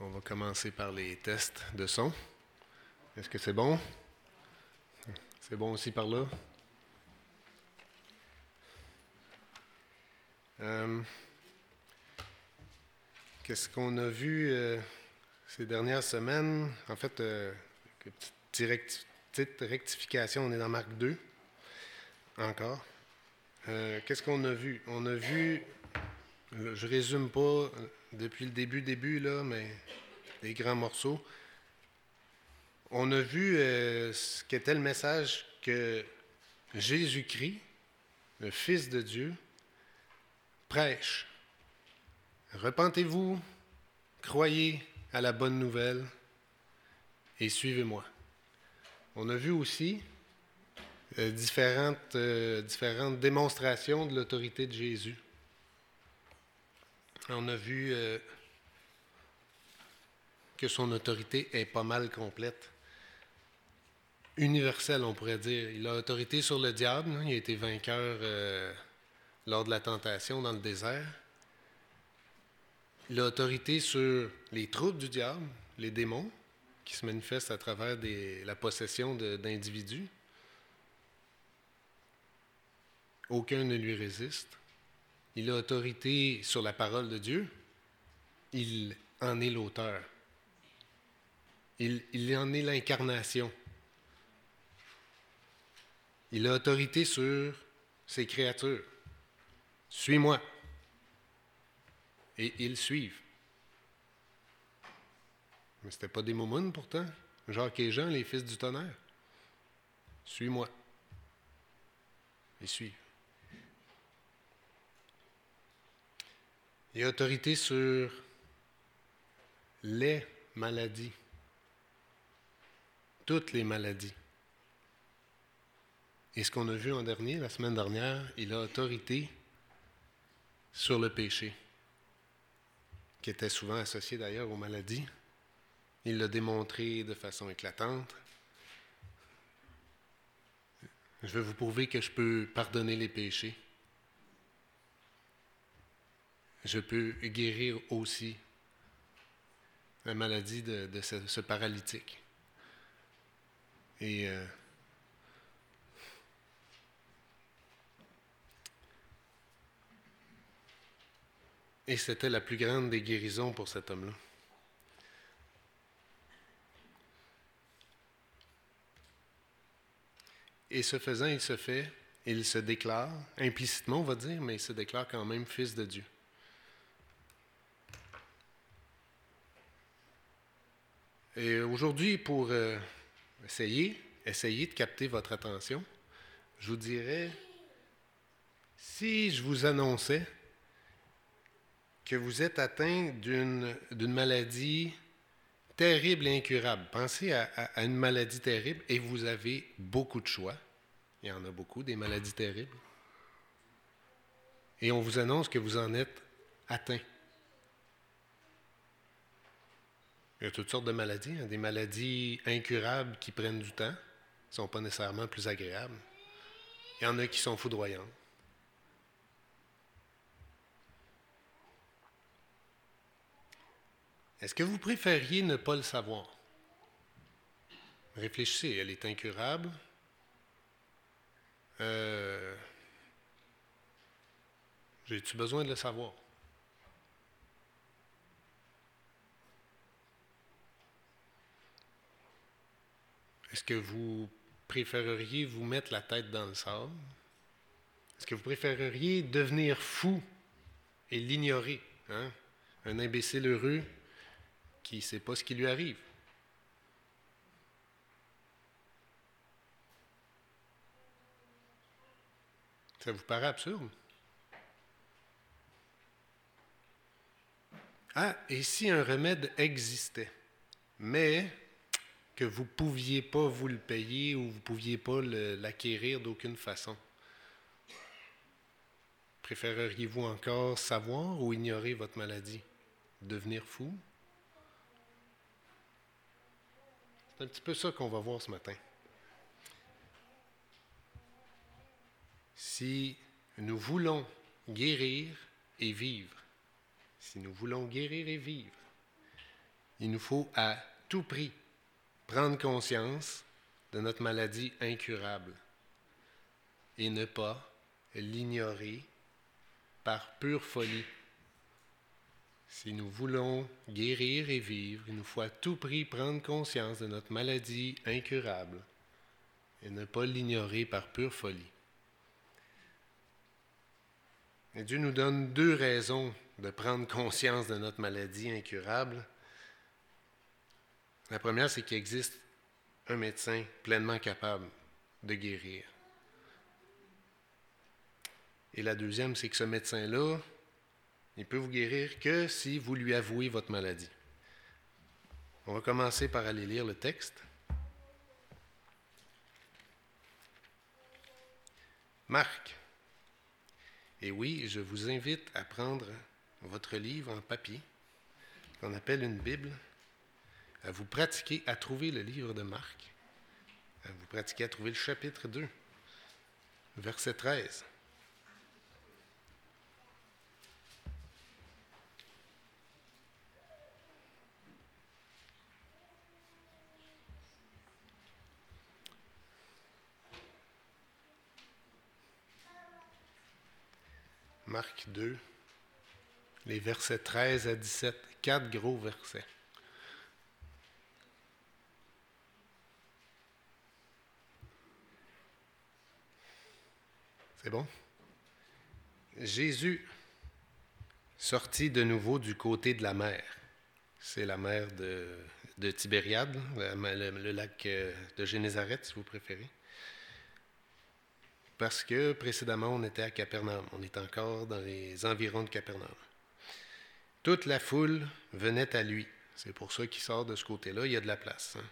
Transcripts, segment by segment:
On va commencer par les tests de son. Est-ce que c'est bon? C'est bon aussi par là? Euh, Qu'est-ce qu'on a vu euh, ces dernières semaines? En fait, euh, petite, rectification, on est dans Marc 2 encore. Qu'est-ce qu'on a vu? On a vu, je résume pas depuis le début, début, là, mais des grands morceaux. On a vu euh, ce qu'était le message que Jésus-Christ, le Fils de Dieu, prêche. Repentez-vous, croyez à la bonne nouvelle et suivez-moi. On a vu aussi euh, différentes, euh, différentes démonstrations de l'autorité de Jésus. On a vu euh, que son autorité est pas mal complète. Universelle, on pourrait dire. Il a autorité sur le diable. hein. Il a été vainqueur euh, lors de la tentation dans le désert. Il a autorité sur les troubles du diable, les démons, qui se manifestent à travers la possession d'individus. Aucun ne lui résiste. Il a autorité sur la parole de Dieu. Il en est l'auteur. Il, en est l'incarnation. Il a autorité sur ses créatures. Suis-moi. Et ils suivent. Mais ce pas des moumounes pourtant. Jacques et Jean, les fils du tonnerre. Suis-moi. Ils suivent. Il a autorité sur les maladies. Toutes les maladies. Et ce qu'on a vu en dernier, la semaine dernière, il a autorité sur le péché, qui était souvent associé d'ailleurs aux maladies. Il l'a démontré de façon éclatante. Je vais vous prouver que je peux pardonner les péchés. Je peux guérir aussi la maladie de, ce paralytique. Et euh, Et c'était la plus grande des guérisons pour cet homme-là. Et ce faisant, il se fait, il se déclare, implicitement on va dire, mais il se déclare quand même fils de Dieu. Aujourd'hui, pour euh, essayer, essayer de capter votre attention, je vous dirais, si je vous annonçais que vous êtes atteint d'une maladie terrible et incurable. Pensez à- à une maladie terrible et vous avez beaucoup de choix. Il y en a beaucoup, des maladies terribles. Et on vous annonce que vous en êtes atteint. Il y a toutes sortes de maladies, hein, des maladies incurables qui prennent du temps, qui ne sont pas nécessairement plus agréables. Il y en a qui sont foudroyantes. Est-ce que vous préfériez ne pas le savoir? Réfléchissez, elle est incurable. Euh, J'ai-tu besoin de le savoir? Est-ce que vous préféreriez vous mettre la tête dans le sable? Est-ce que vous préféreriez devenir fou et l'ignorer? hein? Un imbécile heureux qui ne sait pas ce qui lui arrive. Ça vous paraît absurde? Ah, et si un remède existait, mais que vous ne pouviez pas vous le payer ou vous ne pouviez pas l'acquérir d'aucune façon? Préféreriez-vous encore savoir ou ignorer votre maladie? Devenir fou? C'est un petit peu ça qu'on va voir ce matin. Si nous voulons guérir et vivre, si nous voulons guérir et vivre, il nous faut à tout prix prendre conscience de notre maladie incurable et ne pas l'ignorer par pure folie. Si nous voulons guérir et vivre, il nous faut à tout prix prendre conscience de notre maladie incurable et ne pas l'ignorer par pure folie. Et Dieu nous donne deux raisons de prendre conscience de notre maladie incurable. La première, c'est qu'il existe un médecin pleinement capable de guérir. Et la deuxième, c'est que ce médecin-là, il peut vous guérir que si vous lui avouez votre maladie. On va commencer par aller lire le texte. Marc. Et oui, je vous invite à prendre votre livre en papier, qu'on appelle une Bible, vous pratiquer à trouver le livre de Marc, vous pratiquer à trouver le chapitre 2, verset 13. Marc 2, les versets 13 à 17, quatre gros versets. C'est bon? Jésus sortit de nouveau du côté de la mer. C'est la mer de, de Tibériade, le, le, lac euh, de Génézareth, si vous préférez parce que précédemment, on était à Capernaum. On est encore dans les environs de Capernaum. Toute la foule venait à lui. C'est pour ça qu'il sort de ce côté-là, il y a de la place. Hein.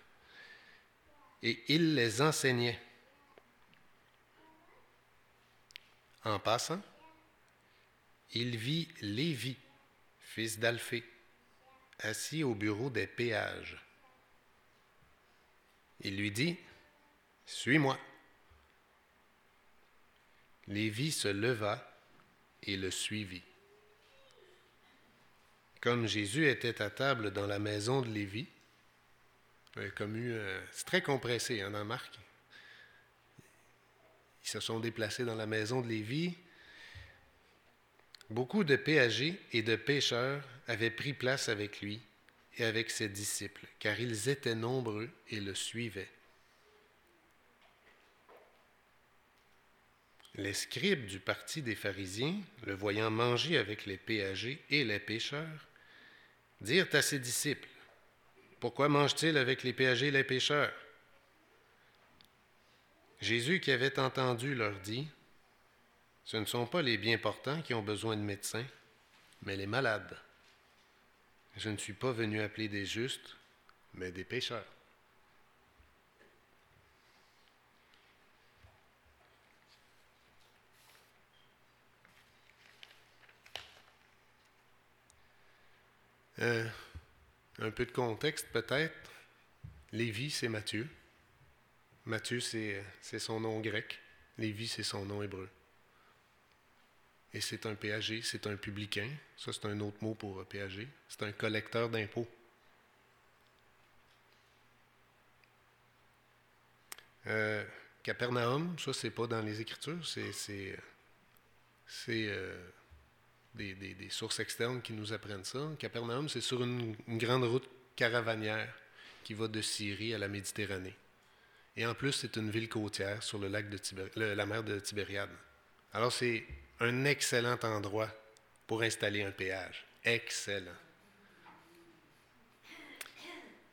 Et il les enseignait. En passant, il vit Lévi, fils d'Alphée, assis au bureau des péages. Il lui dit, Suis-moi. Lévi se leva et le suivit. Comme Jésus était à table dans la maison de Lévi, comme euh, c'est très compressé hein, dans Marc? Se sont déplacés dans la maison de Lévi. Beaucoup de péagers et de pêcheurs avaient pris place avec lui et avec ses disciples, car ils étaient nombreux et le suivaient. Les scribes du parti des pharisiens, le voyant manger avec les péagers et les pêcheurs, dirent à ses disciples, Pourquoi mange-t-il avec les péagers et les pêcheurs? Jésus qui avait entendu leur dit, Ce ne sont pas les bien portants qui ont besoin de médecins, mais les malades. Je ne suis pas venu appeler des justes, mais des pécheurs. Euh, un peu de contexte peut-être. Lévi, c'est Matthieu. Matthieu, c'est son nom grec. Lévi, c'est son nom hébreu. Et c'est un péager, c'est un publicain. Ça, c'est un autre mot pour péager. C'est un collecteur d'impôts. Euh, Capernaum, ça, c'est pas dans les Écritures, c'est euh, des, sources externes qui nous apprennent ça. Capernaum, c'est sur une, grande route caravanière qui va de Syrie à la Méditerranée. Et en plus, c'est une ville côtière sur le lac de la mer de Tibériade. Alors, c'est un excellent endroit pour installer un péage. Excellent.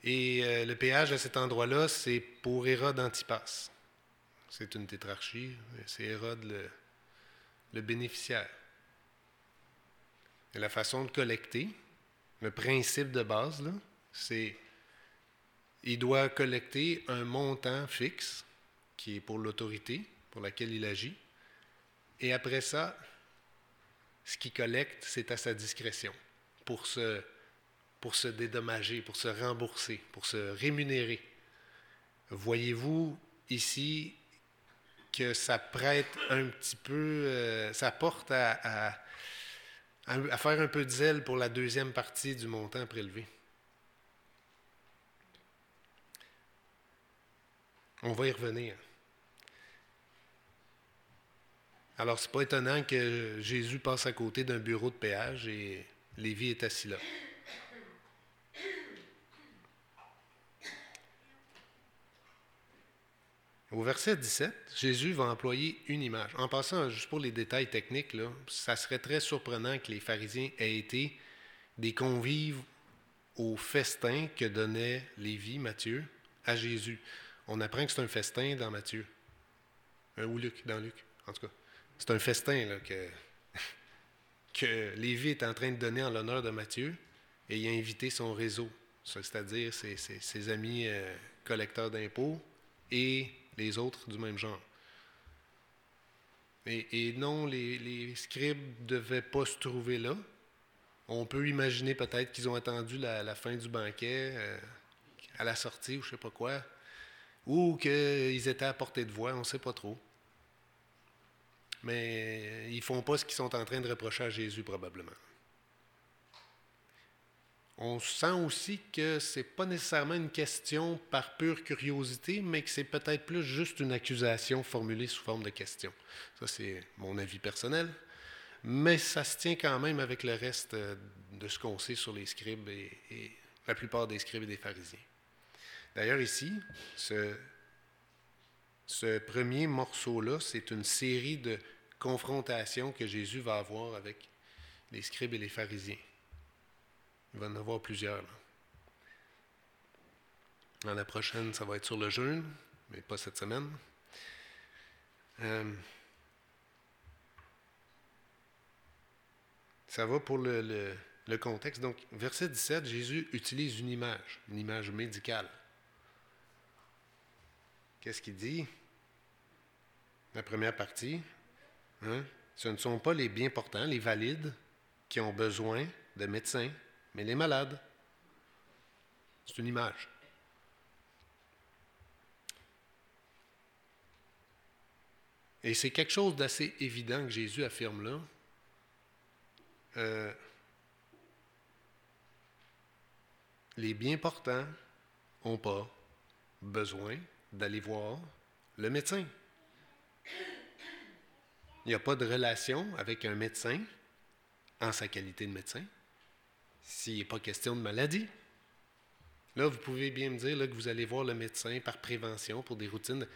Et euh, le péage à cet endroit-là, c'est pour Hérode Antipas. C'est une tétrarchie, c'est Hérode le, le bénéficiaire la façon de collecter, le principe de base, c'est il doit collecter un montant fixe qui est pour l'autorité pour laquelle il agit. Et après ça, ce qu'il collecte, c'est à sa discrétion pour se, se dédommager, pour se rembourser, pour se rémunérer. Voyez-vous ici que ça prête un petit peu, euh, ça porte à à faire un peu de zèle pour la deuxième partie du montant prélevé? On va y revenir. Alors, ce n'est pas étonnant que Jésus passe à côté d'un bureau de péage et Lévi est assis là. Au verset 17, Jésus va employer une image. En passant, juste pour les détails techniques, ça serait très surprenant que les pharisiens aient été des convives au festin que donnait Lévi, Matthieu, à Jésus. On apprend que c'est un festin dans Matthieu. Euh, ou Luc, dans Luc, en tout cas. C'est un festin que, que Lévi est en train de donner en l'honneur de Matthieu et il a invité son réseau, c'est-à-dire ses, amis euh, collecteurs d'impôts et les autres du même genre. Et, non, les, scribes ne devaient pas se trouver là. On peut imaginer peut-être qu'ils ont attendu la, fin du banquet euh, à la sortie ou je ne sais pas quoi, ou qu'ils étaient à portée de voix, on ne sait pas trop. Mais ils ne font pas ce qu'ils sont en train de reprocher à Jésus probablement. On sent aussi que ce n'est pas nécessairement une question par pure curiosité, mais que c'est peut-être plus juste une accusation formulée sous forme de question. Ça, c'est mon avis personnel. Mais ça se tient quand même avec le reste euh, de ce qu'on sait sur les scribes et, la plupart des scribes et des pharisiens. D'ailleurs, ici, ce, premier morceau-là, c'est une série de confrontations que Jésus va avoir avec les scribes et les pharisiens. Il va en avoir plusieurs. Dans la prochaine, ça va être sur le jeûne, mais pas cette semaine. Euh, ça va pour le, le, contexte. Donc, verset 17, Jésus utilise une image, une image médicale. Qu'est-ce qu'il dit? La première partie, hein? ce ne sont pas les bien portants, les valides, qui ont besoin de médecins, mais les malades. C'est une image. Et c'est quelque chose d'assez évident que Jésus affirme là. Euh, les bien portants n'ont pas besoin d'aller voir le médecin. Il n'y a pas de relation avec un médecin en sa qualité de médecin s'il n'est pas question de maladie. Là, vous pouvez bien me dire que vous allez voir le médecin par prévention pour des routines.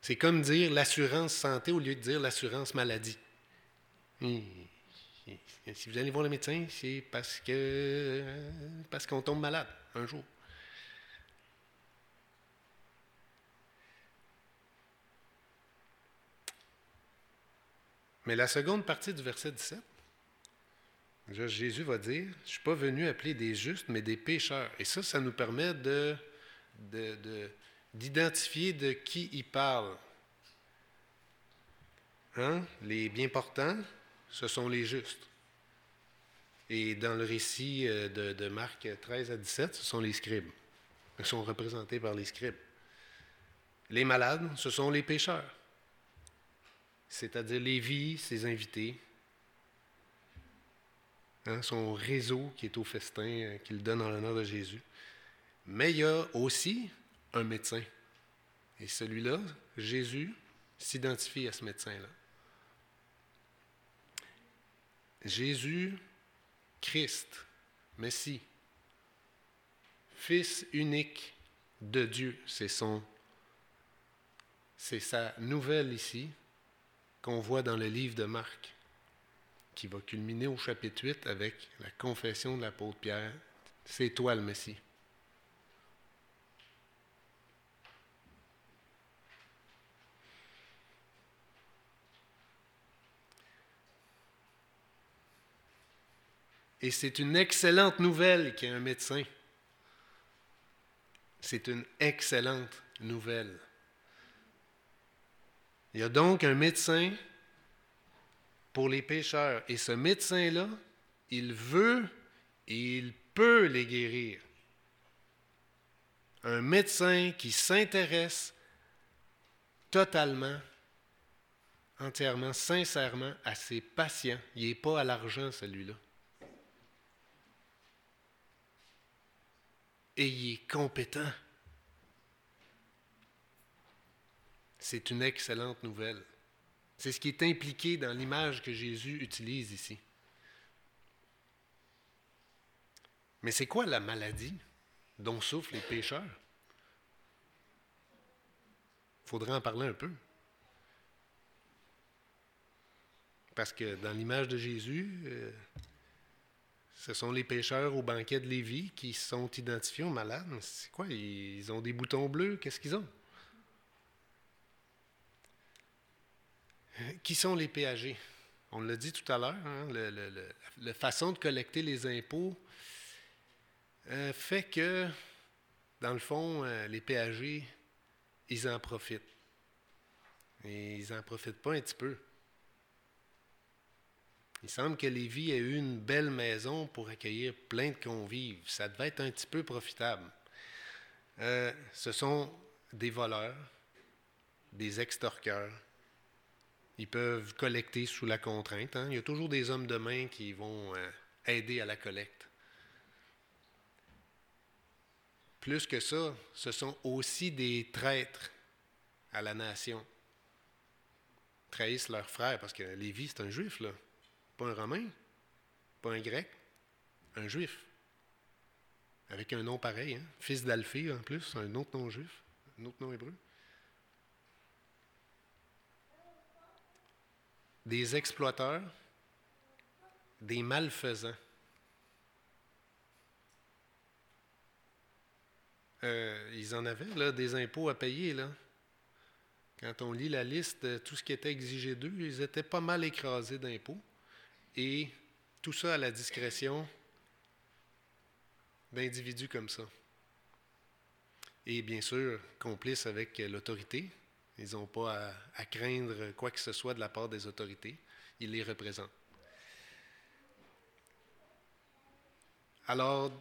C'est comme dire l'assurance santé au lieu de dire l'assurance maladie. Si vous allez voir le médecin, c'est parce que parce qu'on tombe malade un jour. Mais la seconde partie du verset 17, Jésus va dire, je ne suis pas venu appeler des justes, mais des pécheurs. Et ça, ça nous permet de, d'identifier de, qui il parle. Hein? Les bien portants, ce sont les justes. Et dans le récit euh, de, de, Marc 13 à 17, ce sont les scribes. Ils sont représentés par les scribes. Les malades, ce sont les pécheurs, c'est-à-dire vies, ses invités, Hein, son réseau qui est au festin, euh, qu'il donne en l'honneur de Jésus. Mais il y a aussi un médecin. Et celui-là, Jésus, s'identifie à ce médecin-là. Jésus, Christ, Messie, Fils unique de Dieu, c'est son, c'est sa nouvelle ici qu'on voit dans le livre de Marc qui va culminer au chapitre 8 avec la confession de l'apôtre Pierre. C'est toi le Messie. Et c'est une excellente nouvelle qu'il y ait un médecin. C'est une excellente nouvelle. Il y a donc un médecin pour les pécheurs. Et ce médecin-là, il veut et il peut les guérir. Un médecin qui s'intéresse totalement, entièrement, sincèrement à ses patients. Il n'est pas à l'argent, celui-là. Et il est compétent. C'est une excellente nouvelle. C'est ce qui est impliqué dans l'image que Jésus utilise ici. Mais c'est quoi la maladie dont souffrent les pécheurs? Il faudrait en parler un peu. Parce que dans l'image de Jésus, euh, ce sont les pécheurs au banquet de Lévi qui sont identifiés aux malades. C'est quoi? Ils ont des boutons bleus. Qu'est-ce qu'ils ont? Qui sont les péagés? On l'a dit tout à l'heure, hein, la façon de collecter les impôts euh, fait que, dans le fond, euh, les péagés, ils en profitent. Et ils n'en profitent pas un petit peu. Il semble que Lévi ait eu une belle maison pour accueillir plein de convives. Ça devait être un petit peu profitable. Euh, ce sont des voleurs, des extorqueurs. Ils peuvent collecter sous la contrainte. Hein. Il y a toujours des hommes de main qui vont euh, aider à la collecte. Plus que ça, ce sont aussi des traîtres à la nation. trahissent leurs frères, parce que Lévi, c'est un juif, là. Pas un Romain, pas un Grec, un Juif. Avec un nom pareil, hein? fils d'Alphée en plus, un autre nom juif, un autre nom hébreu. Des exploiteurs, des malfaisants. Euh, ils en avaient là, des impôts à payer. Là. Quand on lit la liste tout ce qui était exigé d'eux, ils étaient pas mal écrasés d'impôts. Et tout ça à la discrétion d'individus comme ça. Et bien sûr, complices avec l'autorité. Ils n'ont pas à, craindre quoi que ce soit de la part des autorités. Ils les représentent. Alors,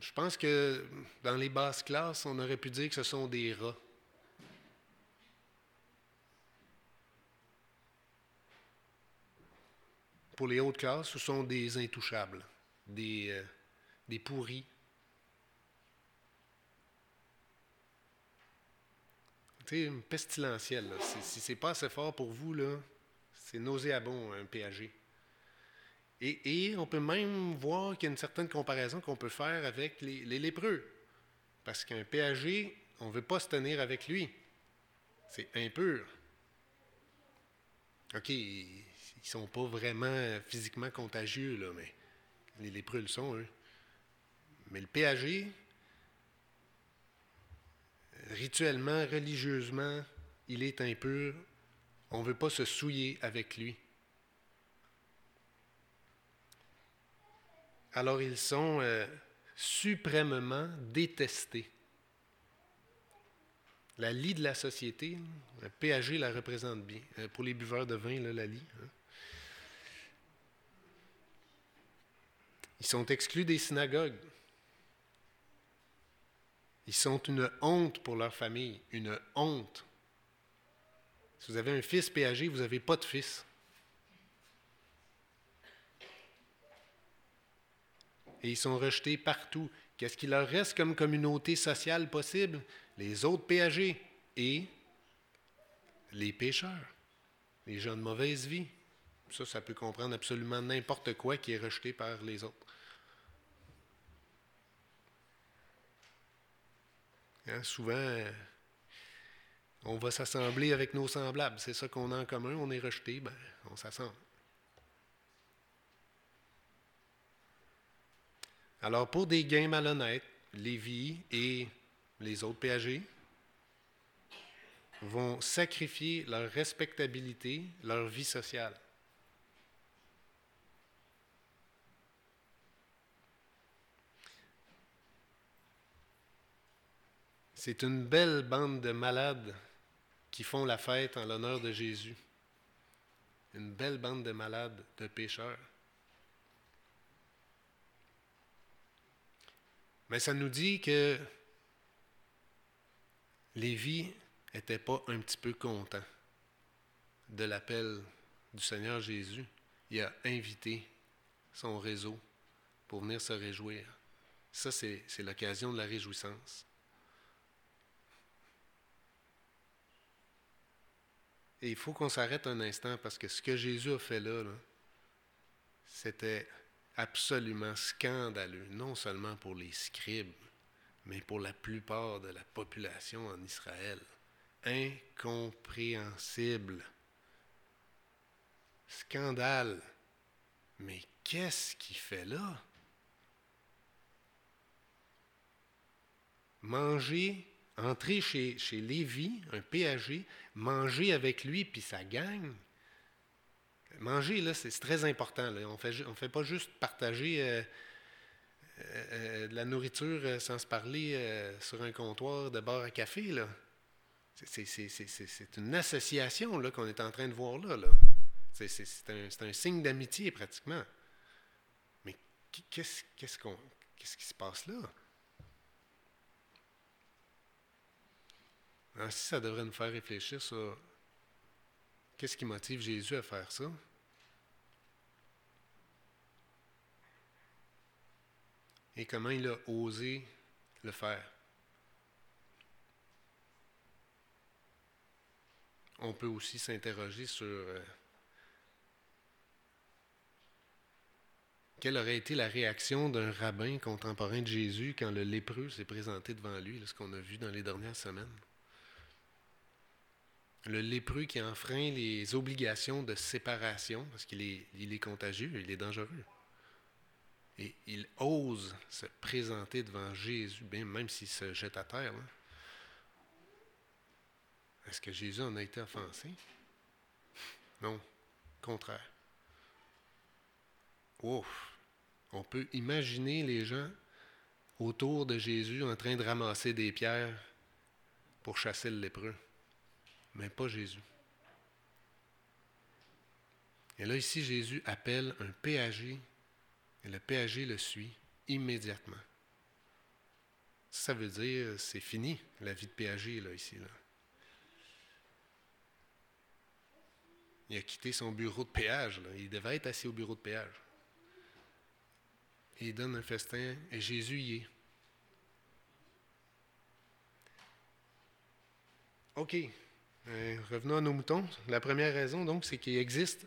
je pense que dans les basses classes, on aurait pu dire que ce sont des rats. Pour les hautes classes, ce sont des intouchables, des, euh, des pourris. C'est pestilentiel. Si c'est pas assez fort pour vous, là, c'est nauséabond un PAG. Et, on peut même voir qu'il y a une certaine comparaison qu'on peut faire avec les, lépreux. Parce qu'un PAG, on ne veut pas se tenir avec lui. C'est impur. OK, ils ne sont pas vraiment physiquement contagieux, là, mais les lépreux le sont, eux. Mais le PAG, rituellement, religieusement, il est impur. On ne veut pas se souiller avec lui. Alors ils sont euh, suprêmement détestés. La lie de la société, le PAG la représente bien. Euh, pour les buveurs de vin, la lie. Hein. Ils sont exclus des synagogues. Ils sont une honte pour leur famille, une honte. Si vous avez un fils péagé, vous n'avez pas de fils. Et ils sont rejetés partout. Qu'est-ce qu'il leur reste comme communauté sociale possible? Les autres péagés et les pécheurs, les gens de mauvaise vie. Ça, ça peut comprendre absolument n'importe quoi qui est rejeté par les autres. Hein, souvent, on va s'assembler avec nos semblables. C'est ça qu'on a en commun. On est rejeté, ben, on s'assemble. Alors, pour des gains malhonnêtes, Lévi et les autres PAG vont sacrifier leur respectabilité, leur vie sociale. C'est une belle bande de malades qui font la fête en l'honneur de Jésus. Une belle bande de malades, de pécheurs. Mais ça nous dit que Lévi n'était pas un petit peu content de l'appel du Seigneur Jésus. Il a invité son réseau pour venir se réjouir. Ça, c'est l'occasion de la réjouissance. Et il faut qu'on s'arrête un instant parce que ce que Jésus a fait là, c'était absolument scandaleux, non seulement pour les scribes, mais pour la plupart de la population en Israël. Incompréhensible. Scandale. Mais qu'est-ce qu'il fait là? Manger, entrer chez, chez Lévi, un péager, manger avec lui puis ça gagne. Manger, là, c'est très important. On ne fait, on fait pas juste partager euh, euh, euh, de la nourriture sans se parler sur un comptoir de bar à café. C'est une association qu'on est en train de voir là. là. C'est un, un, signe d'amitié pratiquement. Mais qu'est-ce qu'est-ce qu'on qu'est-ce qui se passe là? Alors, si ça devrait nous faire réfléchir sur qu'est-ce qui motive Jésus à faire ça? Et comment il a osé le faire? On peut aussi s'interroger sur euh, Quelle aurait été la réaction d'un rabbin contemporain de Jésus quand le lépreux s'est présenté devant lui, ce qu'on a vu dans les dernières semaines? Le lépreux qui enfreint les obligations de séparation, parce qu'il est, contagieux, il est dangereux. Et il ose se présenter devant Jésus, même s'il se jette à terre. Est-ce que Jésus en a été offensé? Non, contraire. Ouf! On peut imaginer les gens autour de Jésus en train de ramasser des pierres pour chasser le lépreux, mais pas Jésus. Et là, ici, Jésus appelle un péager, et le péager le suit immédiatement. Ça veut dire, c'est fini, la vie de péager, là, ici. Là. Il a quitté son bureau de péage. Il devait être assis au bureau de péage il donne un festin, et Jésus y est. OK. Euh, revenons à nos moutons. La première raison, donc, c'est qu'il existe.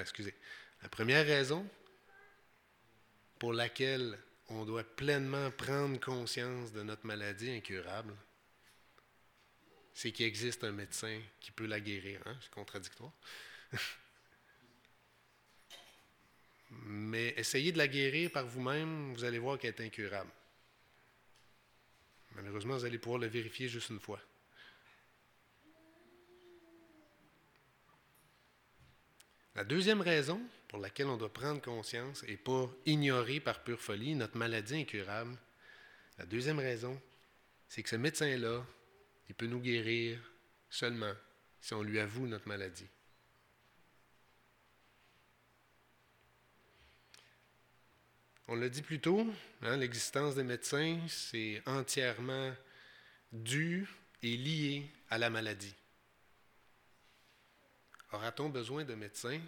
excusez. La première raison pour laquelle on doit pleinement prendre conscience de notre maladie incurable, c'est qu'il existe un médecin qui peut la guérir. Hein? C'est contradictoire. Mais essayez de la guérir par vous-même, vous allez voir qu'elle est incurable. Malheureusement, vous allez pouvoir le vérifier juste une fois. La deuxième raison pour laquelle on doit prendre conscience et pas ignorer par pure folie notre maladie incurable, la deuxième raison, c'est que ce médecin-là, il peut nous guérir seulement si on lui avoue notre maladie. On l'a dit plus tôt, hein, l'existence des médecins, c'est entièrement dû et lié à la maladie. Aura-t-on besoin de médecins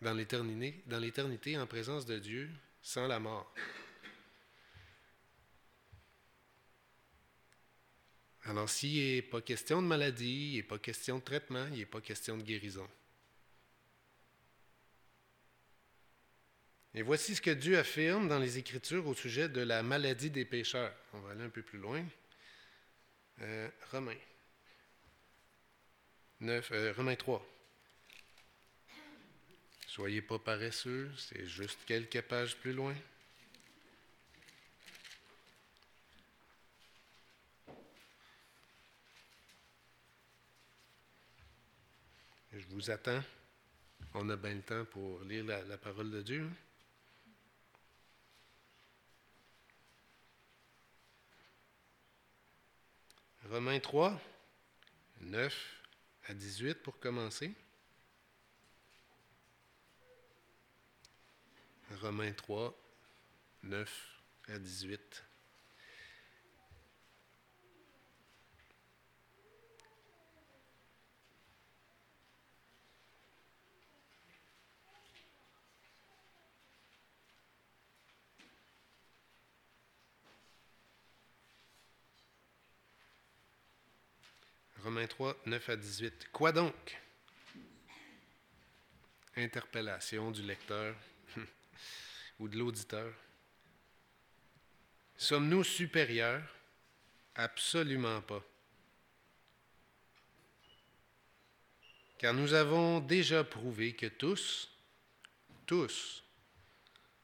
dans l'éternité en présence de Dieu sans la mort? Alors, s'il n'est pas question de maladie, il n'est pas question de traitement, il n'est pas question de guérison. Et voici ce que Dieu affirme dans les Écritures au sujet de la maladie des pécheurs. On va aller un peu plus loin. Euh, Romains. 9, euh, Romains 3. Soyez pas paresseux, c'est juste quelques pages plus loin. Je vous attends. On a bien le temps pour lire la, la parole de Dieu. Hein? Romains 3, 9 à 18 pour commencer. Romains 3, 9 à 18. Romains 3, 9 à 18. Quoi donc? Interpellation du lecteur ou de l'auditeur. Sommes-nous supérieurs? Absolument pas. Car nous avons déjà prouvé que tous, tous,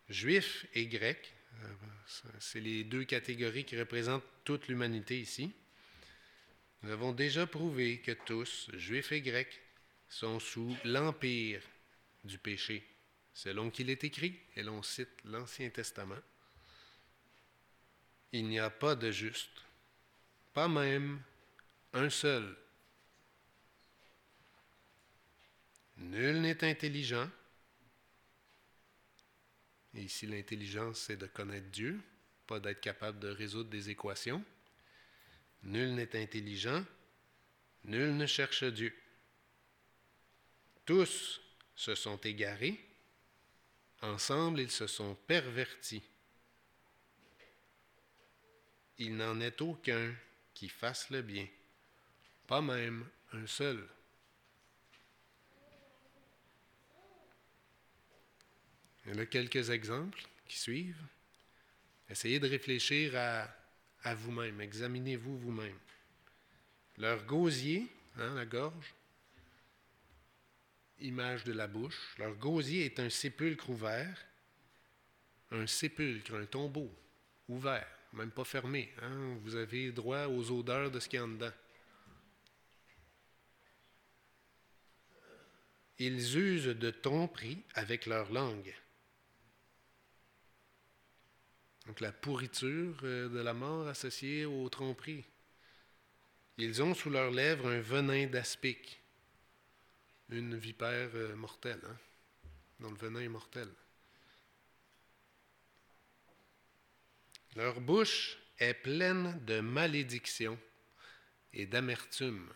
juifs et grecs, euh, c'est les deux catégories qui représentent toute l'humanité ici, nous avons déjà prouvé que tous, juifs et grecs, sont sous l'empire du péché, selon qu'il est écrit, et l'on cite l'Ancien Testament. Il n'y a pas de juste, pas même un seul. Nul n'est intelligent. Et ici, l'intelligence, c'est de connaître Dieu, pas d'être capable de résoudre des équations. Nul n'est intelligent, nul ne cherche Dieu. Tous se sont égarés, ensemble ils se sont pervertis. Il n'en est aucun qui fasse le bien, pas même un seul. Il y a quelques exemples qui suivent. Essayez de réfléchir à à vous-même. Examinez-vous vous-même. Leur gosier, hein, la gorge, image de la bouche. Leur gosier est un sépulcre ouvert, un sépulcre, un tombeau ouvert, même pas fermé. Hein. Vous avez droit aux odeurs de ce qu'il y a en dedans. Ils usent de tromperie avec leur langue. Donc la pourriture euh, de la mort associée aux tromperies. Ils ont sous leurs lèvres un venin d'aspic, une vipère euh, mortelle, hein, dont le venin est mortel. Leur bouche est pleine de malédiction et d'amertume.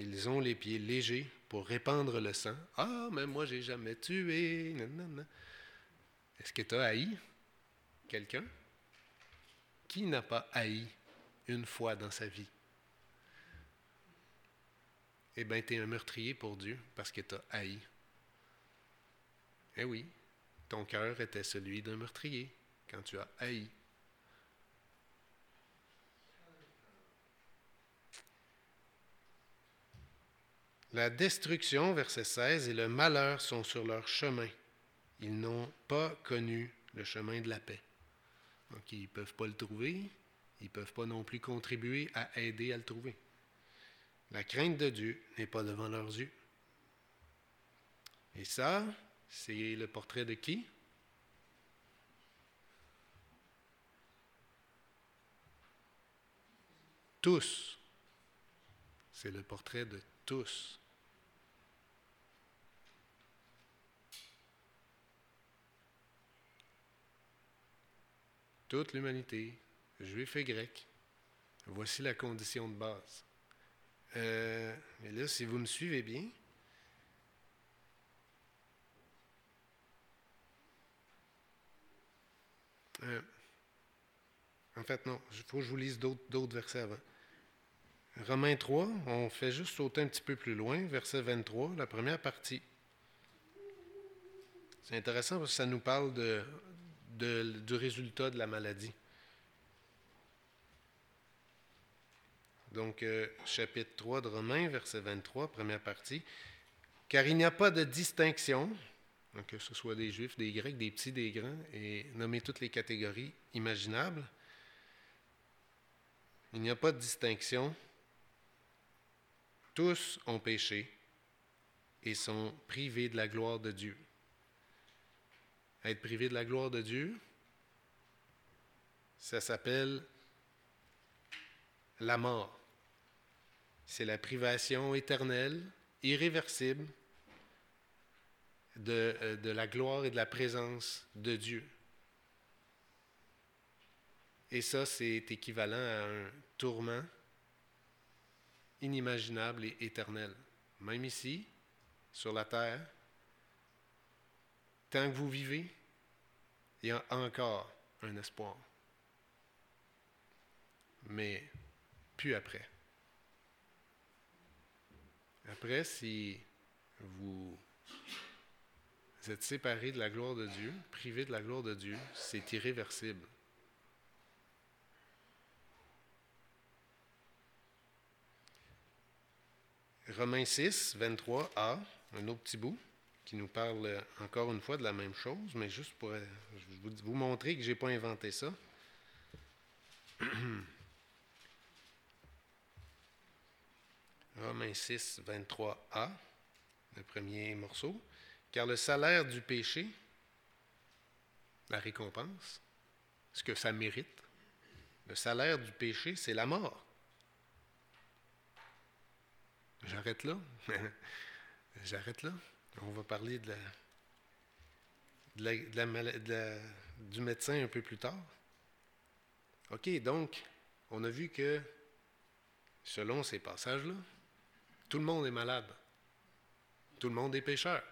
Ils ont les pieds légers pour répandre le sang. Ah, mais moi, j'ai jamais tué. Est-ce que tu as haï quelqu'un? Qui n'a pas haï une fois dans sa vie? Eh bien, tu es un meurtrier pour Dieu parce que tu as haï. Eh oui, ton cœur était celui d'un meurtrier quand tu as haï. La destruction, verset 16, et le malheur sont sur leur chemin. Ils n'ont pas connu le chemin de la paix. Donc, ils ne peuvent pas le trouver. Ils ne peuvent pas non plus contribuer à aider à le trouver. La crainte de Dieu n'est pas devant leurs yeux. Et ça, c'est le portrait de qui? Tous. C'est le portrait de tous. Toute l'humanité, juif et grec. Voici la condition de base. Euh, mais là, si vous me suivez bien, euh, en fait, non, il faut que je vous lise d'autres versets avant. Romains 3, on fait juste sauter un petit peu plus loin, verset 23, la première partie. C'est intéressant parce que ça nous parle de, du résultat de la maladie. Donc, euh, chapitre 3 de Romains, verset 23, première partie. Car il n'y a pas de distinction, que ce soit des Juifs, des Grecs, des petits, des grands, et nommer toutes les catégories imaginables. Il n'y a pas de distinction. Tous ont péché et sont privés de la gloire de Dieu être privé de la gloire de Dieu, ça s'appelle la mort. C'est la privation éternelle, irréversible de, euh, de, la gloire et de la présence de Dieu. Et ça, c'est équivalent à un tourment inimaginable et éternel. Même ici, sur la terre, Tant que vous vivez, il y a encore un espoir. mais plus après. Après, si vous êtes séparé de la gloire de Dieu, privé de la gloire de Dieu, c'est irréversible. Romains 6, 23a, un autre petit bout, qui nous parle encore une fois de la même chose, mais juste pour vous montrer que je n'ai pas inventé ça. Romains 6, 23a, le premier morceau. Car le salaire du péché, la récompense, ce que ça mérite, le salaire du péché, c'est la mort. J'arrête là. J'arrête là. On va parler du médecin un peu plus tard. OK, donc, on a vu que, selon ces passages-là, tout le monde est malade. Tout le monde est pécheur.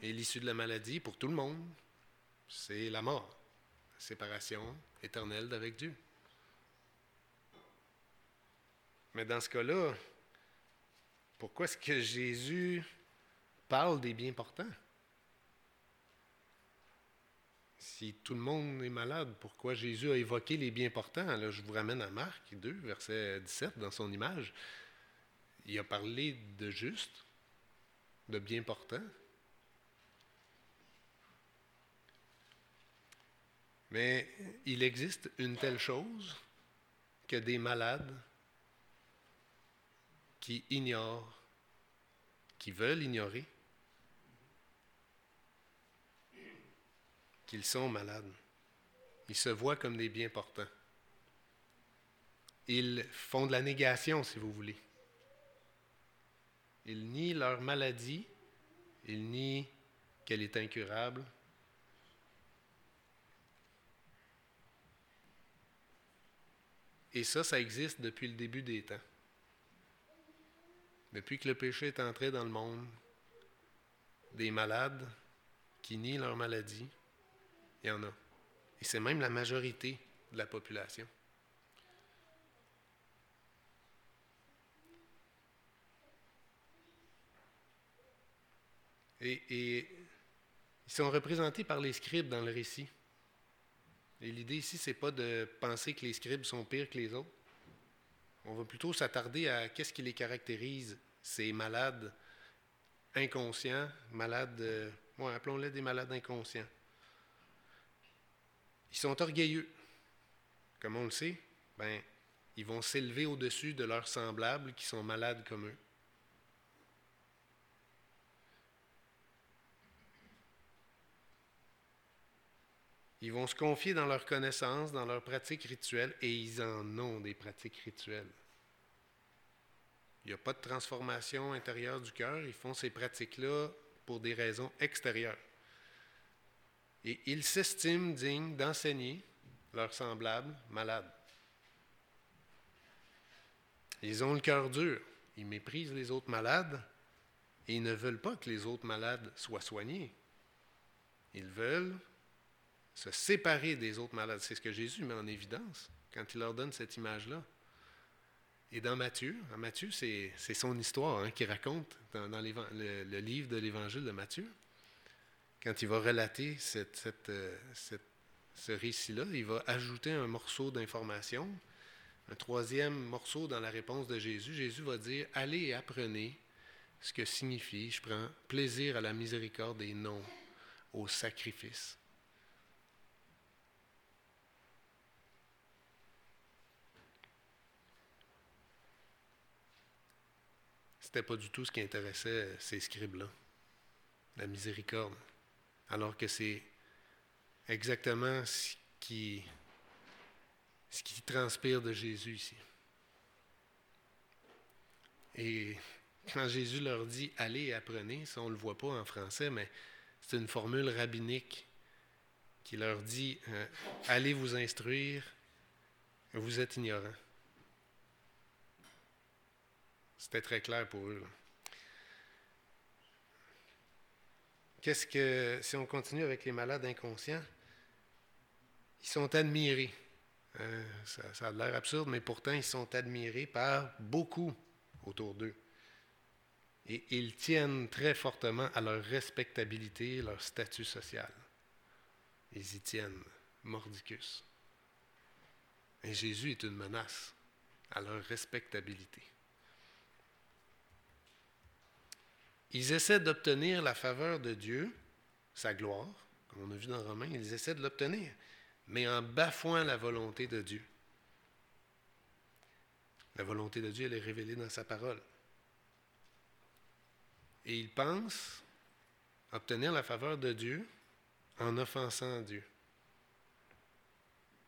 Et l'issue de la maladie, pour tout le monde, c'est la mort, la séparation éternelle d'avec Dieu. Mais dans ce cas-là, pourquoi est-ce que Jésus parle des biens portants? Si tout le monde est malade, pourquoi Jésus a évoqué les biens portants? Là, je vous ramène à Marc 2, verset 17, dans son image. Il a parlé de juste, de bien portant. Mais il existe une telle chose que des malades qui ignorent, qui veulent ignorer qu'ils sont malades. Ils se voient comme des bien portants. Ils font de la négation, si vous voulez. Ils nient leur maladie, ils nient qu'elle est incurable. Et ça, ça existe depuis le début des temps. Depuis que le péché est entré dans le monde, des malades qui nient leur maladie, il y en a. Et c'est même la majorité de la population. Et, ils sont représentés par les scribes dans le récit. Et l'idée ici, c'est pas de penser que les scribes sont pires que les autres. On va plutôt s'attarder à qu'est-ce qui les caractérise, ces malades inconscients, malades, euh, appelons-les des malades inconscients. Ils sont orgueilleux. Comme on le sait, ben, ils vont s'élever au-dessus de leurs semblables qui sont malades comme eux. Ils vont se confier dans leurs connaissances, dans leurs pratiques rituelles, et ils en ont des pratiques rituelles. Il n'y a pas de transformation intérieure du cœur, ils font ces pratiques-là pour des raisons extérieures. Et ils s'estiment dignes d'enseigner leurs semblables malades. Ils ont le cœur dur, ils méprisent les autres malades et ils ne veulent pas que les autres malades soient soignés. Ils veulent se séparer des autres malades. C'est ce que Jésus met en évidence quand il leur donne cette image-là. Et dans Matthieu, Matthieu, c'est son histoire hein, qu'il raconte dans, le, livre de l'Évangile de Matthieu. Quand il va relater euh, ce récit-là, il va ajouter un morceau d'information, un troisième morceau dans la réponse de Jésus. Jésus va dire Allez et apprenez ce que signifie je prends plaisir à la miséricorde et non au sacrifice. n'était pas du tout ce qui intéressait ces scribes-là, la miséricorde. Alors que c'est exactement ce qui, transpire de Jésus ici. Et quand Jésus leur dit allez et apprenez, ça on ne le voit pas en français, mais c'est une formule rabbinique qui leur dit euh, allez vous instruire, vous êtes ignorants. C'était très clair pour eux. Qu'est-ce que, si on continue avec les malades inconscients, ils sont admirés. Euh, ça, a l'air absurde, mais pourtant ils sont admirés par beaucoup autour d'eux. Et ils tiennent très fortement à leur respectabilité, leur statut social. Ils y tiennent, mordicus. Et Jésus est une menace à leur respectabilité. Ils essaient d'obtenir la faveur de Dieu, sa gloire, comme on a vu dans Romains, ils essaient de l'obtenir mais en bafouant la volonté de Dieu. La volonté de Dieu, elle est révélée dans sa parole. Et ils pensent obtenir la faveur de Dieu en offensant Dieu.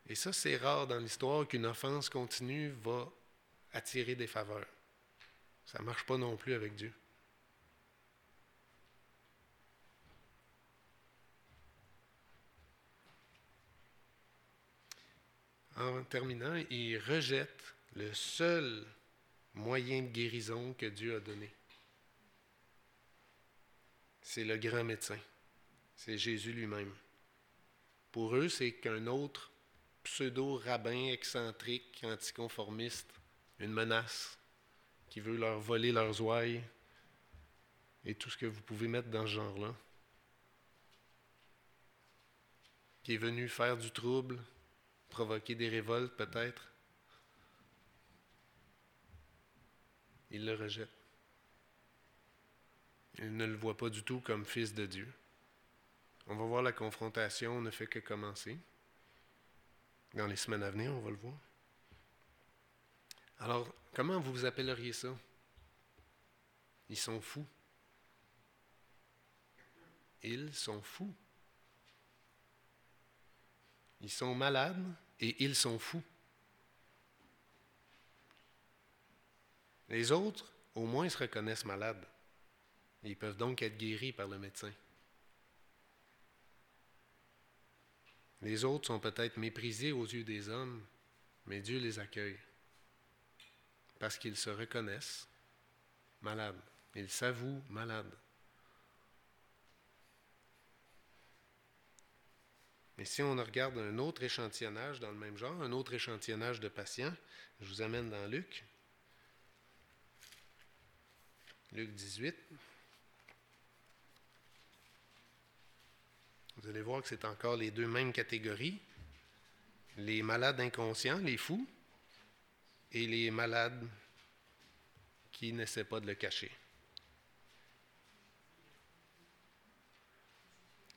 Et ça, c'est rare dans l'histoire qu'une offense continue va attirer des faveurs. Ça ne marche pas non plus avec Dieu. En terminant, il rejette le seul moyen de guérison que Dieu a donné. C'est le grand médecin. C'est Jésus lui-même. Pour eux, c'est qu'un autre pseudo-rabbin excentrique, anticonformiste, une menace, qui veut leur voler leurs ouailles et tout ce que vous pouvez mettre dans ce genre-là, qui est venu faire du trouble, provoquer des révoltes peut-être. Il le rejette. Il ne le voit pas du tout comme fils de Dieu. On va voir la confrontation, ne fait que commencer. Dans les semaines à venir, on va le voir. Alors, comment vous appelleriez ça? Ils sont fous. Ils sont fous. Ils sont malades et ils sont fous. Les autres, au moins, se reconnaissent malades. Ils peuvent donc être guéris par le médecin. Les autres sont peut-être méprisés aux yeux des hommes, mais Dieu les accueille parce qu'ils se reconnaissent malades. Ils s'avouent malades. Mais si on regarde un autre échantillonnage dans le même genre, un autre échantillonnage de patients, je vous amène dans Luc. Luc 18. Vous allez voir que c'est encore les deux mêmes catégories. Les malades inconscients, les fous, et les malades qui n'essaient pas de le cacher.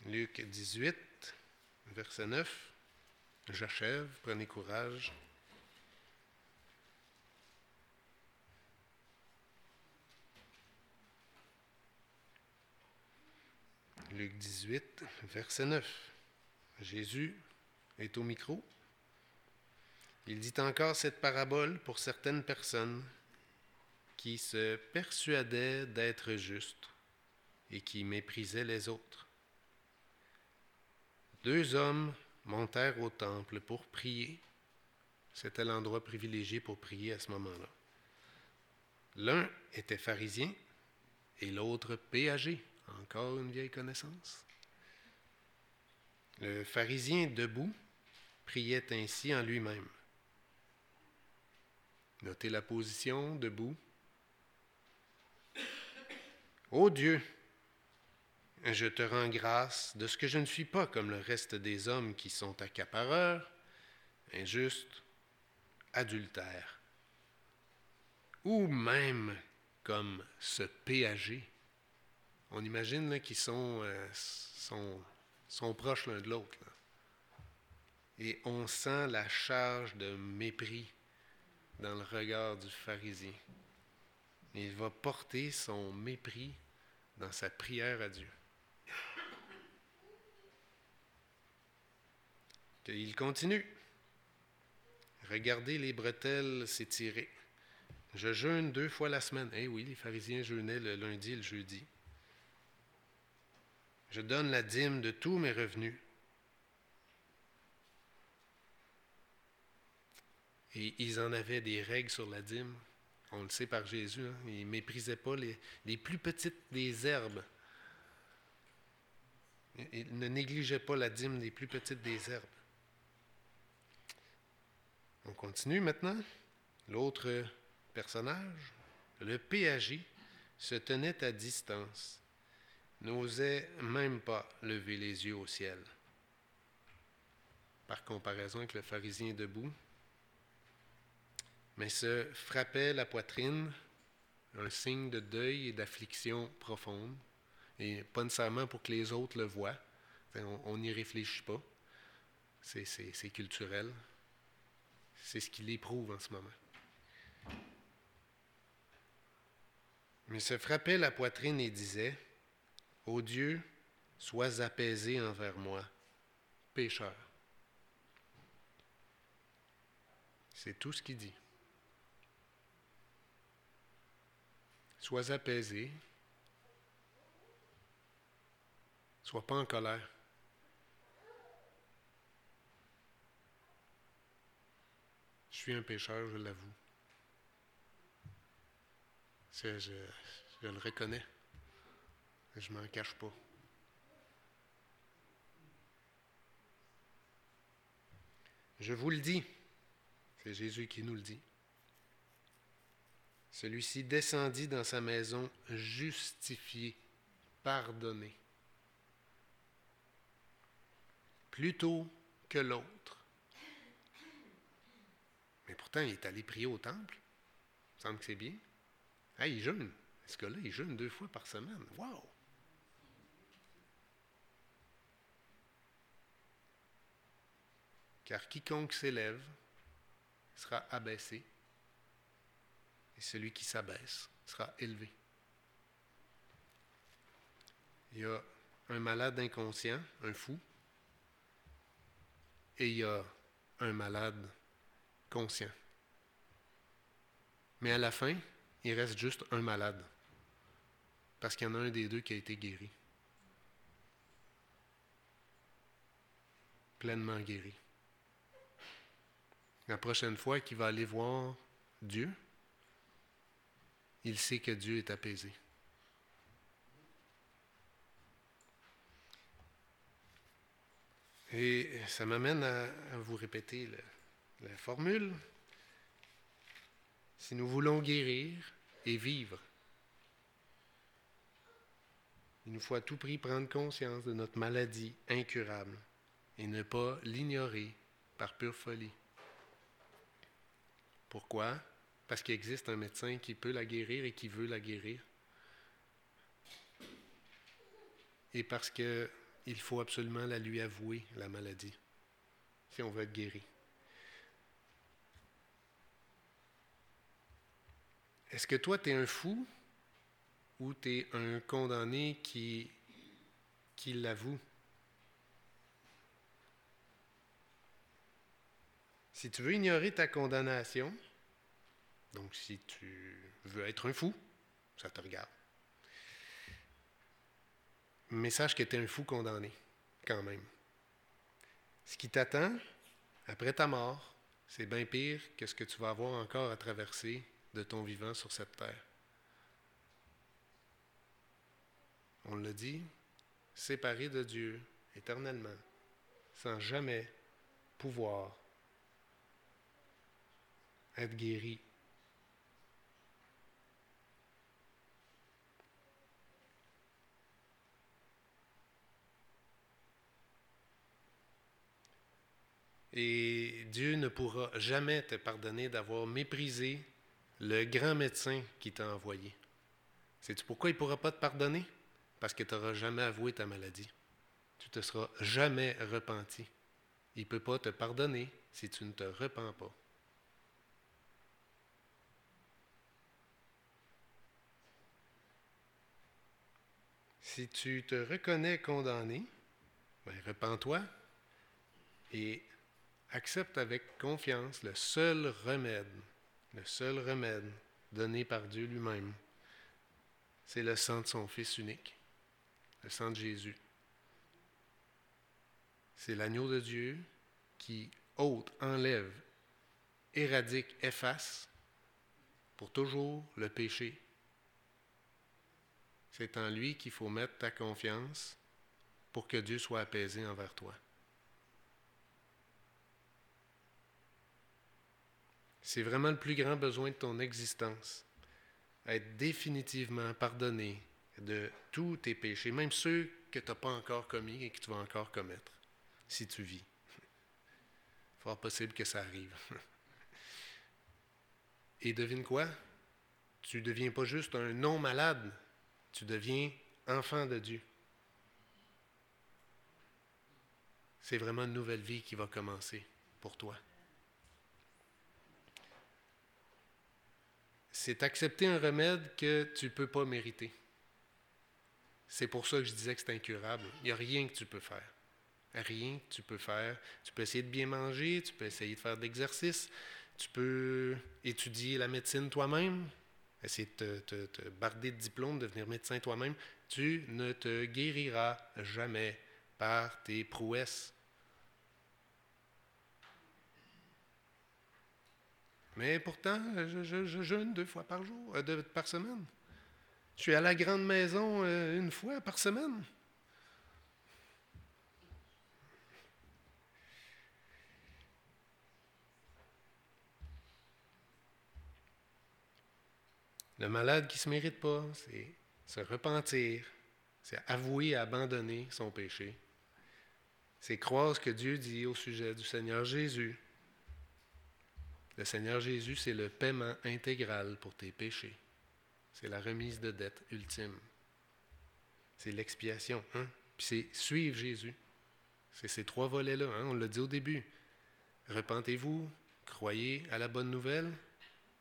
Luc 18 verset 9. J'achève, prenez courage. Luc 18, verset 9. Jésus est au micro. Il dit encore cette parabole pour certaines personnes qui se persuadaient d'être justes et qui méprisaient les autres. Deux hommes montèrent au temple pour prier. C'était l'endroit privilégié pour prier à ce moment-là. L'un était pharisien et l'autre péagé. Encore une vieille connaissance. Le pharisien debout priait ainsi en lui-même. Notez la position debout. Ô Dieu, je te rends grâce de ce que je ne suis pas comme le reste des hommes qui sont accapareurs, injustes, adultères, ou même comme ce péager. On imagine qu'ils sont, euh, sont, sont, proches l'un de l'autre. Et on sent la charge de mépris dans le regard du pharisien. Il va porter son mépris dans sa prière à Dieu. Il continue. Regardez les bretelles s'étirer. Je jeûne deux fois la semaine. Eh oui, les pharisiens jeûnaient le lundi et le jeudi. Je donne la dîme de tous mes revenus. Et ils en avaient des règles sur la dîme. On le sait par Jésus. Hein. Ils ne méprisaient pas les, les, plus petites des herbes. Ils ne négligeaient pas la dîme des plus petites des herbes. On continue maintenant. L'autre personnage, le péager, se tenait à distance, n'osait même pas lever les yeux au ciel. Par comparaison avec le pharisien debout, mais se frappait la poitrine, un signe de deuil et d'affliction profonde, et pas nécessairement pour que les autres le voient. On n'y réfléchit pas. C'est culturel. C'est ce qu'il éprouve en ce moment. Mais se frappait la poitrine et disait, Ô Dieu, sois apaisé envers moi, pécheur. C'est tout ce qu'il dit. Sois apaisé. Sois pas en colère. Suis un pécheur, je l'avoue. Je, je, le reconnais. Je m'en cache pas. Je vous le dis, c'est Jésus qui nous le dit. Celui-ci descendit dans sa maison justifié, pardonné, plutôt que l'autre. Mais pourtant, il est allé prier au temple. Il me semble que c'est bien. Ah, il jeûne. Ce gars-là, il jeûne deux fois par semaine? Wow! Car quiconque s'élève sera abaissé, et celui qui s'abaisse sera élevé. Il y a un malade inconscient, un fou, et il y a un malade conscient. Mais à la fin, il reste juste un malade, parce qu'il y en a un des deux qui a été guéri. Pleinement guéri. La prochaine fois qu'il va aller voir Dieu, il sait que Dieu est apaisé. Et ça m'amène à, vous répéter la formule. Si nous voulons guérir et vivre, il nous faut à tout prix prendre conscience de notre maladie incurable et ne pas l'ignorer par pure folie. Pourquoi? Parce qu'il existe un médecin qui peut la guérir et qui veut la guérir. Et parce qu'il faut absolument la lui avouer, la maladie, si on veut être guéri. Est-ce que toi, tu es un fou ou tu es un condamné qui, l'avoue? Si tu veux ignorer ta condamnation, donc, si tu veux être un fou, ça te regarde. Mais sache que tu es un fou condamné, quand même. Ce qui t'attend après ta mort, c'est bien pire que ce que tu vas avoir encore à traverser de ton vivant sur cette terre. On l'a dit, séparé de Dieu éternellement, sans jamais pouvoir être guéri Et Dieu ne pourra jamais te pardonner d'avoir méprisé le grand médecin qui t'a envoyé. Sais-tu pourquoi il ne pourra pas te pardonner? Parce que tu n'auras jamais avoué ta maladie. Tu ne te seras jamais repenti. Il ne peut pas te pardonner si tu ne te repens pas. Si tu te reconnais condamné, ben, repens-toi et accepte avec confiance le seul remède, le seul remède donné par Dieu lui-même. C'est le sang de son Fils unique, le sang de Jésus. C'est l'agneau de Dieu qui ôte, enlève, éradique, efface pour toujours le péché. C'est en lui qu'il faut mettre ta confiance pour que Dieu soit apaisé envers toi. C'est vraiment le plus grand besoin de ton existence. Être définitivement pardonné de tous tes péchés, même ceux que tu n'as pas encore commis et que tu vas encore commettre, si tu vis. Fort possible que ça arrive. Et devine quoi? Tu ne deviens pas juste un non-malade, tu deviens enfant de Dieu. C'est vraiment une nouvelle vie qui va commencer pour toi. C'est accepter un remède que tu ne peux pas mériter. C'est pour ça que je disais que c'est incurable. Il n'y a rien que tu peux faire. Rien que tu peux faire. Tu peux essayer de bien manger, tu peux essayer de faire de l'exercice, tu peux étudier la médecine toi-même, essayer de te, te, barder de diplôme, devenir médecin toi-même. Tu ne te guériras jamais par tes prouesses. Mais pourtant, je, jeûne deux fois par jour, euh, deux, par semaine. Je suis à la grande maison euh, une fois par semaine. Le malade qui ne se mérite pas, c'est se repentir, c'est avouer et abandonner son péché. C'est croire ce que Dieu dit au sujet du Seigneur Jésus. Le Seigneur Jésus, c'est le paiement intégral pour tes péchés. C'est la remise de dette ultime. C'est l'expiation. Hein? Puis c'est suivre Jésus. C'est ces trois volets-là, hein? on l'a dit au début. Repentez-vous, croyez à la bonne nouvelle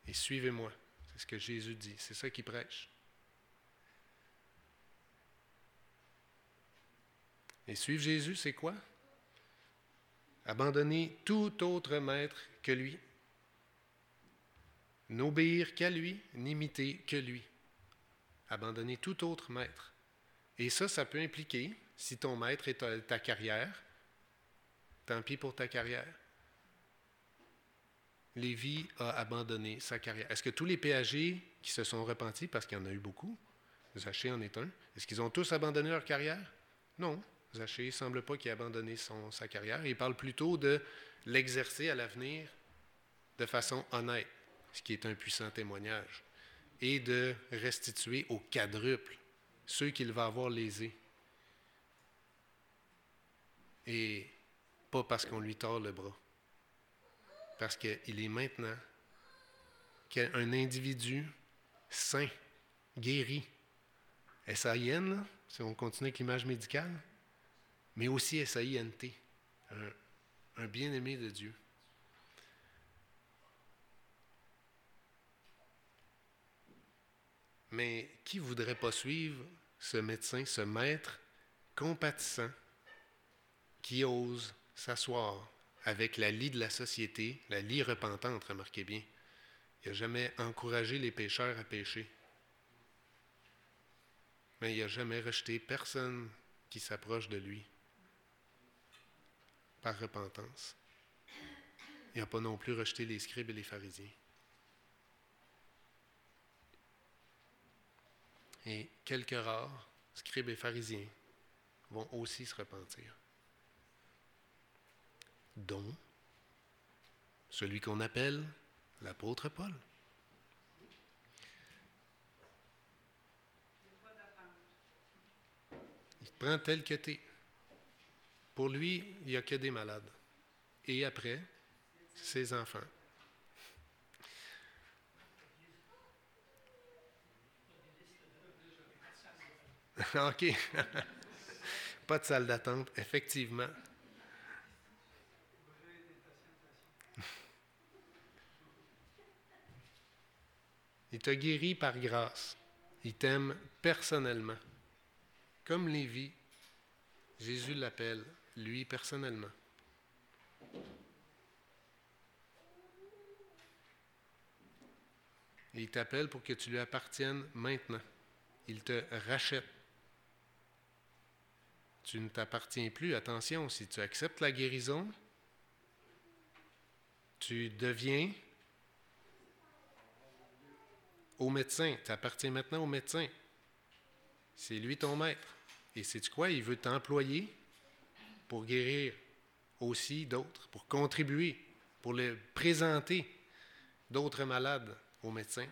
et suivez-moi ce que Jésus dit. C'est ça qu'il prêche. Et suivre Jésus, c'est quoi? Abandonner tout autre maître que lui. N'obéir qu'à lui, n'imiter que lui. Abandonner tout autre maître. Et ça, ça peut impliquer, si ton maître est ta, carrière, tant pis pour ta carrière. Lévi a abandonné sa carrière. Est-ce que tous les péagers qui se sont repentis, parce qu'il y en a eu beaucoup, Zachée en est un, est-ce qu'ils ont tous abandonné leur carrière? Non. Zachée ne semble pas qu'il ait abandonné sa carrière. Il parle plutôt de l'exercer à l'avenir de façon honnête, ce qui est un puissant témoignage, et de restituer au quadruple ceux qu'il va avoir lésés. Et pas parce qu'on lui tord le bras parce qu'il est maintenant un individu sain, guéri. S-A-I-N, si on continue avec l'image médicale, mais aussi S-A-I-N-T, un, un bien-aimé de Dieu. Mais qui voudrait pas suivre ce médecin, ce maître compatissant qui ose s'asseoir avec la lie de la société, la lie repentante, remarquez bien? Il n'a jamais encouragé les pécheurs à pécher. Mais il n'a jamais rejeté personne qui s'approche de lui par repentance. Il n'a pas non plus rejeté les scribes et les pharisiens. Et quelques rares scribes et pharisiens vont aussi se repentir dont celui qu'on appelle l'apôtre Paul. Il prend tel que tu es. Pour lui, il n'y a que des malades. Et après, ses enfants. OK. Pas de salle d'attente, effectivement. Il t'a guéri par grâce. Il t'aime personnellement. Comme Lévi, Jésus l'appelle, lui personnellement. Il t'appelle pour que tu lui appartiennes maintenant. Il te rachète. Tu ne t'appartiens plus. Attention, si tu acceptes la guérison, tu deviens au médecin. Tu appartiens maintenant au médecin. C'est lui ton maître. Et c'est quoi? Il veut t'employer pour guérir aussi d'autres, pour contribuer, pour le présenter d'autres malades au médecin.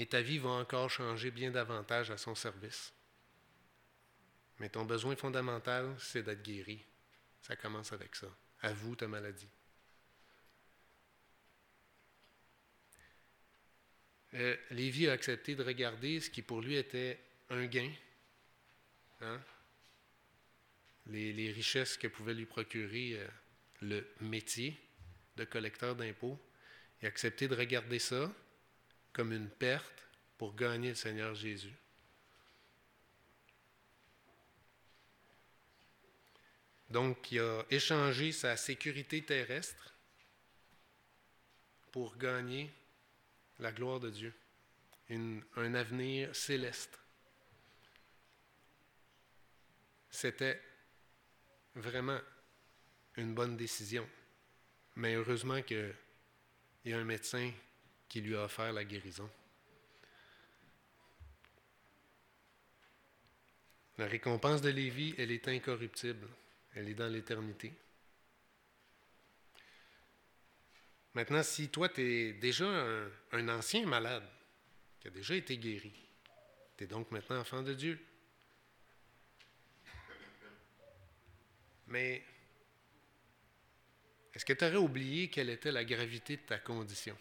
Et ta vie va encore changer bien davantage à son service. Mais ton besoin fondamental, c'est d'être guéri. Ça commence avec ça. Avoue ta maladie. Euh, Lévi a accepté de regarder ce qui pour lui était un gain, hein? les, richesses que pouvait lui procurer euh, le métier de collecteur d'impôts. Il a accepté de regarder ça comme une perte pour gagner le Seigneur Jésus. Donc, il a échangé sa sécurité terrestre pour gagner la gloire de Dieu, un avenir céleste. C'était vraiment une bonne décision. Mais heureusement qu'il y a un médecin qui lui a offert la guérison. La récompense de Lévi, elle est incorruptible. Elle est dans l'éternité. Maintenant, si toi, tu es déjà un, ancien malade, qui a déjà été guéri, tu es donc maintenant enfant de Dieu. Mais est-ce que tu aurais oublié quelle était la gravité de ta condition?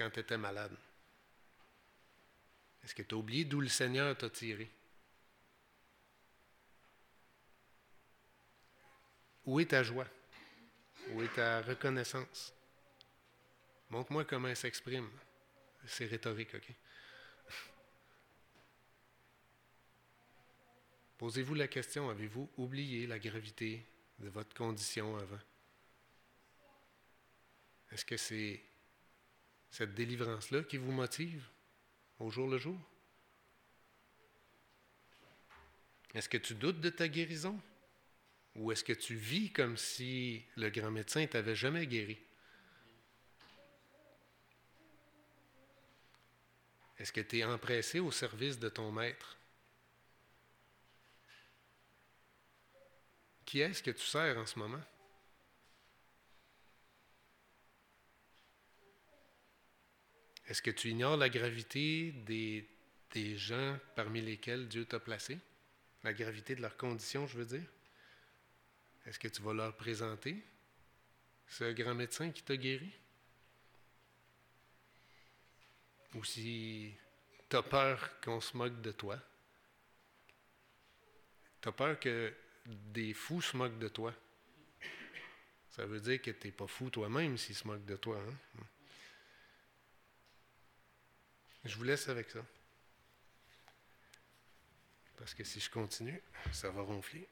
Quand tu étais malade? Est-ce que tu as oublié d'où le Seigneur t'a tiré? Où est ta joie? Où est ta reconnaissance? Montre-moi comment elle s'exprime. C'est rhétorique, OK? Posez-vous la question, avez-vous oublié la gravité de votre condition avant? Est-ce que c'est cette délivrance-là qui vous motive au jour le jour? Est-ce que tu doutes de ta guérison? Ou est-ce que tu vis comme si le grand médecin t'avait jamais guéri? Est-ce que tu es empressé au service de ton maître? Qui est-ce que tu sers en ce moment? Est-ce que tu ignores la gravité des, gens parmi lesquels Dieu t'a placé? La gravité de leurs conditions, je veux dire? Est-ce que tu vas leur présenter ce grand médecin qui t'a guéri? ou si tu as peur qu'on se moque de toi? Tu as peur que des fous se moquent de toi? Ça veut dire que tu n'es pas fou toi-même s'ils se moquent de toi. Hein? Je vous laisse avec ça. Parce que si je continue, ça va ronfler.